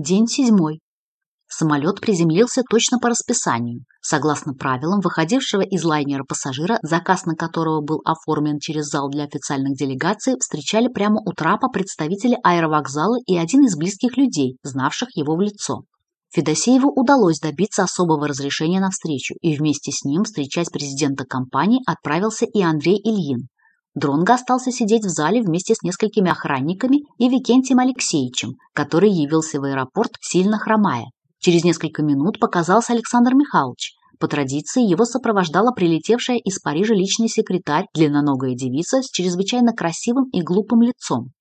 День седьмой. Самолет приземлился точно по расписанию, согласно правилам выходившего из лайнера пассажира, заказ на которого был оформлен через зал для официальных делегаций, встречали прямо у трапа представители аэровокзала и один из близких людей, знавших его в лицо. Федосееву удалось добиться особого разрешения на встречу, и вместе с ним встречать президента компании отправился и Андрей Ильин, Дронго остался сидеть в зале вместе с несколькими охранниками и Викентием Алексеевичем, который явился в аэропорт, сильно хромая. Через несколько минут показался Александр Михайлович. По традиции его сопровождала прилетевшая из Парижа личный секретарь, длинноногая девица с чрезвычайно красивым и глупым лицом.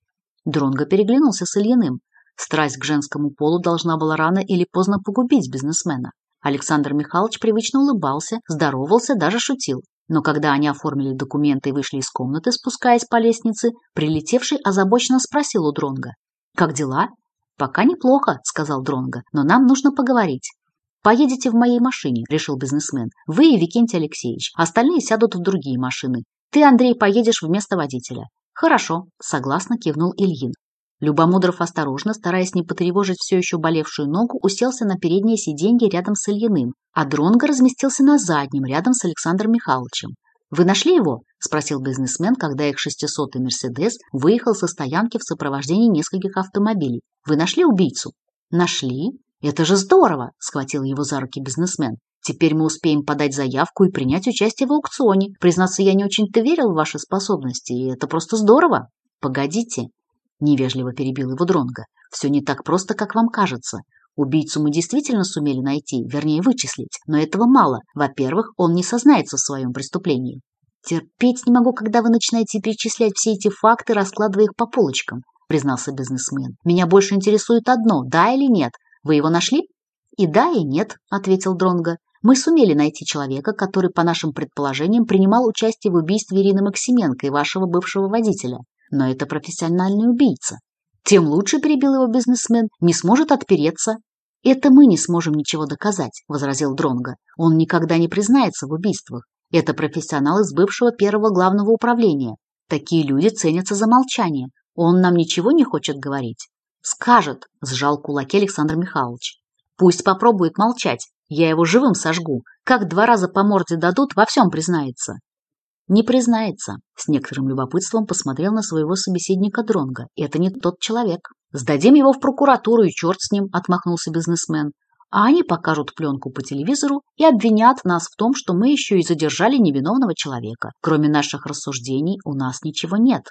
Дронго переглянулся с Ильиным. Страсть к женскому полу должна была рано или поздно погубить бизнесмена. Александр Михайлович привычно улыбался, здоровался, даже шутил. Но когда они оформили документы и вышли из комнаты, спускаясь по лестнице, прилетевший озабоченно спросил у Дронга: «Как дела?» «Пока неплохо», — сказал Дронга, — «но нам нужно поговорить». «Поедете в моей машине», — решил бизнесмен. «Вы и Викентий Алексеевич. Остальные сядут в другие машины. Ты, Андрей, поедешь вместо водителя». «Хорошо», — согласно кивнул Ильин. Любомудров осторожно, стараясь не потревожить все еще болевшую ногу, уселся на переднее сиденье рядом с Ильиным, а Дронго разместился на заднем, рядом с Александром Михайловичем. «Вы нашли его?» – спросил бизнесмен, когда их 600-й «Мерседес» выехал со стоянки в сопровождении нескольких автомобилей. «Вы нашли убийцу?» «Нашли. Это же здорово!» – схватил его за руки бизнесмен. «Теперь мы успеем подать заявку и принять участие в аукционе. Признаться, я не очень-то верил в ваши способности, и это просто здорово!» «Погодите!» Невежливо перебил его Дронга. «Все не так просто, как вам кажется. Убийцу мы действительно сумели найти, вернее вычислить, но этого мало. Во-первых, он не сознается в своем преступлении. Терпеть не могу, когда вы начинаете перечислять все эти факты, раскладывая их по полочкам», признался бизнесмен. «Меня больше интересует одно, да или нет. Вы его нашли?» «И да, и нет», ответил Дронга. Мы сумели найти человека, который, по нашим предположениям, принимал участие в убийстве Ирины Максименко и вашего бывшего водителя но это профессиональный убийца. Тем лучше, перебил его бизнесмен, не сможет отпереться. Это мы не сможем ничего доказать, возразил Дронго. Он никогда не признается в убийствах. Это профессионал из бывшего первого главного управления. Такие люди ценятся за молчание. Он нам ничего не хочет говорить. Скажет, сжал кулаки Александр Михайлович. Пусть попробует молчать. Я его живым сожгу. Как два раза по морде дадут, во всем признается. Не признается. С некоторым любопытством посмотрел на своего собеседника Дронга. Это не тот человек. Сдадим его в прокуратуру и черт с ним, отмахнулся бизнесмен. А они покажут пленку по телевизору и обвинят нас в том, что мы еще и задержали невиновного человека. Кроме наших рассуждений у нас ничего нет.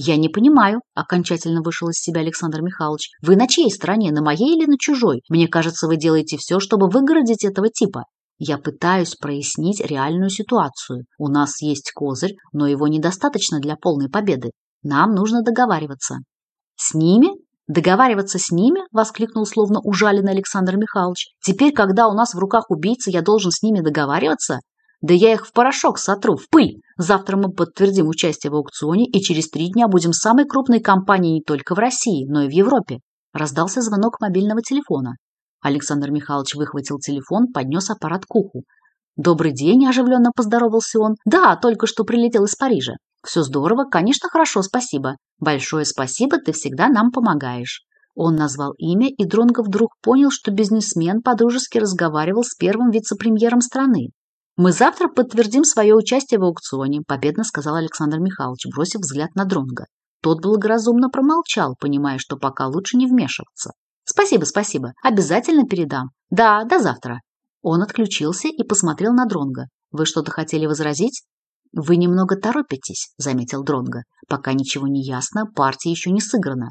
«Я не понимаю», – окончательно вышел из себя Александр Михайлович. «Вы на чьей стороне, на моей или на чужой? Мне кажется, вы делаете все, чтобы выгородить этого типа». Я пытаюсь прояснить реальную ситуацию. У нас есть козырь, но его недостаточно для полной победы. Нам нужно договариваться. С ними? Договариваться с ними? Воскликнул словно ужаленный Александр Михайлович. Теперь, когда у нас в руках убийцы, я должен с ними договариваться? Да я их в порошок сотру, в пыль. Завтра мы подтвердим участие в аукционе и через три дня будем самой крупной компанией не только в России, но и в Европе. Раздался звонок мобильного телефона. Александр Михайлович выхватил телефон, поднес аппарат к уху. «Добрый день», – оживленно поздоровался он. «Да, только что прилетел из Парижа». «Все здорово, конечно, хорошо, спасибо. Большое спасибо, ты всегда нам помогаешь». Он назвал имя, и Дронго вдруг понял, что бизнесмен подружески разговаривал с первым вице-премьером страны. «Мы завтра подтвердим свое участие в аукционе», – победно сказал Александр Михайлович, бросив взгляд на Дронга. Тот благоразумно промолчал, понимая, что пока лучше не вмешиваться. «Спасибо, спасибо. Обязательно передам. Да, до завтра». Он отключился и посмотрел на Дронга. «Вы что-то хотели возразить?» «Вы немного торопитесь», — заметил Дронга. «Пока ничего не ясно, партия еще не сыграна».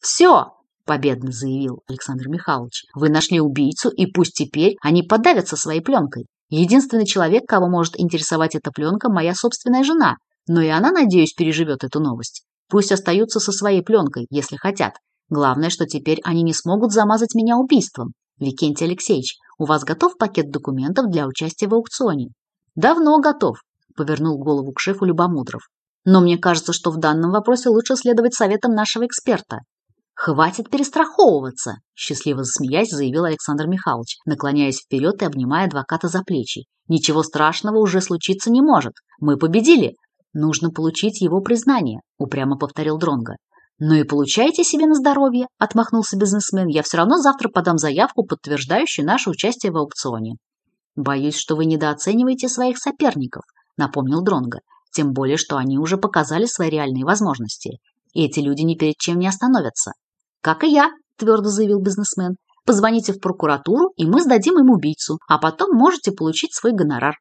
«Все!» — победно заявил Александр Михайлович. «Вы нашли убийцу, и пусть теперь они подавятся своей пленкой. Единственный человек, кого может интересовать эта пленка, моя собственная жена. Но и она, надеюсь, переживет эту новость. Пусть остаются со своей пленкой, если хотят. Главное, что теперь они не смогут замазать меня убийством. Викентий Алексеевич, у вас готов пакет документов для участия в аукционе? Давно готов, повернул голову к шефу Любомудров. Но мне кажется, что в данном вопросе лучше следовать советам нашего эксперта. «Хватит перестраховываться!» – счастливо засмеясь, заявил Александр Михайлович, наклоняясь вперед и обнимая адвоката за плечи. «Ничего страшного уже случиться не может. Мы победили. Нужно получить его признание», – упрямо повторил Дронга. «Ну и получайте себе на здоровье», – отмахнулся бизнесмен. «Я все равно завтра подам заявку, подтверждающую наше участие в аукционе». «Боюсь, что вы недооцениваете своих соперников», – напомнил Дронго. «Тем более, что они уже показали свои реальные возможности. И эти люди ни перед чем не остановятся». «Как и я», – твердо заявил бизнесмен. «Позвоните в прокуратуру, и мы сдадим им убийцу, а потом можете получить свой гонорар».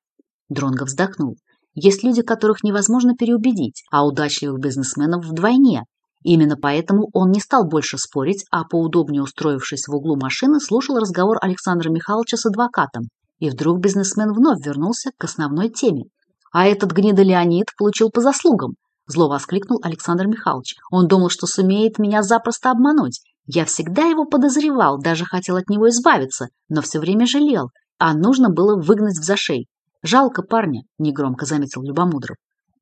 Дронго вздохнул. Есть люди, которых невозможно переубедить, а удачливых бизнесменов вдвойне. Именно поэтому он не стал больше спорить, а поудобнее устроившись в углу машины, слушал разговор Александра Михайловича с адвокатом. И вдруг бизнесмен вновь вернулся к основной теме. «А этот гнида Леонид получил по заслугам!» Зло воскликнул Александр Михайлович. «Он думал, что сумеет меня запросто обмануть. Я всегда его подозревал, даже хотел от него избавиться, но все время жалел, а нужно было выгнать в зашей. Жалко парня», – негромко заметил Любомудров.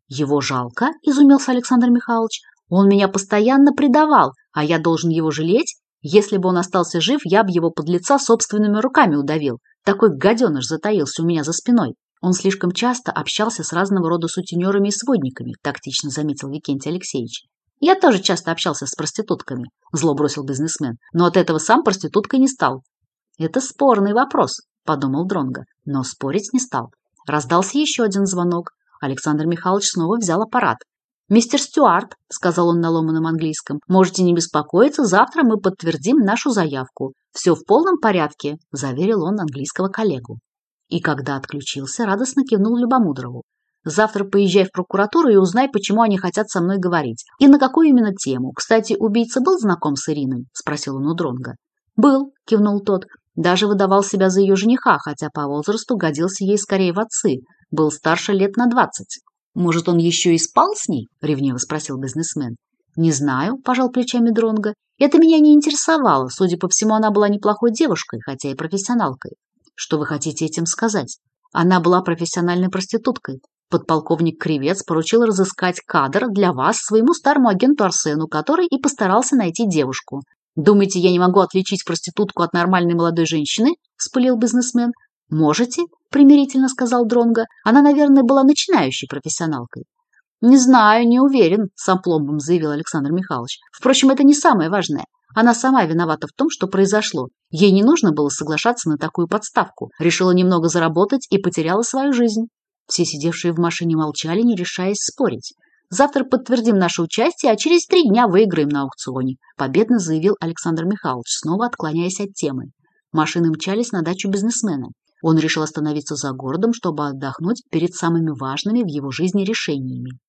«Его жалко?» – изумился Александр Михайлович. Он меня постоянно предавал, а я должен его жалеть? Если бы он остался жив, я бы его под лица собственными руками удавил. Такой гаденыш затаился у меня за спиной. Он слишком часто общался с разного рода сутенерами и сводниками, тактично заметил Викентий Алексеевич. Я тоже часто общался с проститутками, зло бросил бизнесмен, но от этого сам проституткой не стал. Это спорный вопрос, подумал Дронга, но спорить не стал. Раздался еще один звонок. Александр Михайлович снова взял аппарат. «Мистер Стюарт», – сказал он на ломаном английском, – «можете не беспокоиться, завтра мы подтвердим нашу заявку. Все в полном порядке», – заверил он английского коллегу. И когда отключился, радостно кивнул Любомудрову. «Завтра поезжай в прокуратуру и узнай, почему они хотят со мной говорить. И на какую именно тему. Кстати, убийца был знаком с Ириной?» – спросил он у Дронга. «Был», – кивнул тот. «Даже выдавал себя за ее жениха, хотя по возрасту годился ей скорее в отцы. Был старше лет на двадцать». «Может, он еще и спал с ней?» — ревниво спросил бизнесмен. «Не знаю», — пожал плечами Дронга. «Это меня не интересовало. Судя по всему, она была неплохой девушкой, хотя и профессионалкой». «Что вы хотите этим сказать?» «Она была профессиональной проституткой. Подполковник Кривец поручил разыскать кадр для вас своему старому агенту Арсену, который и постарался найти девушку. «Думаете, я не могу отличить проститутку от нормальной молодой женщины?» – вспылил бизнесмен. «Можете?» – примирительно сказал Дронга. «Она, наверное, была начинающей профессионалкой». «Не знаю, не уверен», – с опломбом заявил Александр Михайлович. «Впрочем, это не самое важное. Она сама виновата в том, что произошло. Ей не нужно было соглашаться на такую подставку. Решила немного заработать и потеряла свою жизнь». Все сидевшие в машине молчали, не решаясь спорить. «Завтра подтвердим наше участие, а через три дня выиграем на аукционе», – победно заявил Александр Михайлович, снова отклоняясь от темы. Машины мчались на дачу бизнесмена. Он решил остановиться за городом, чтобы отдохнуть перед самыми важными в его жизни решениями.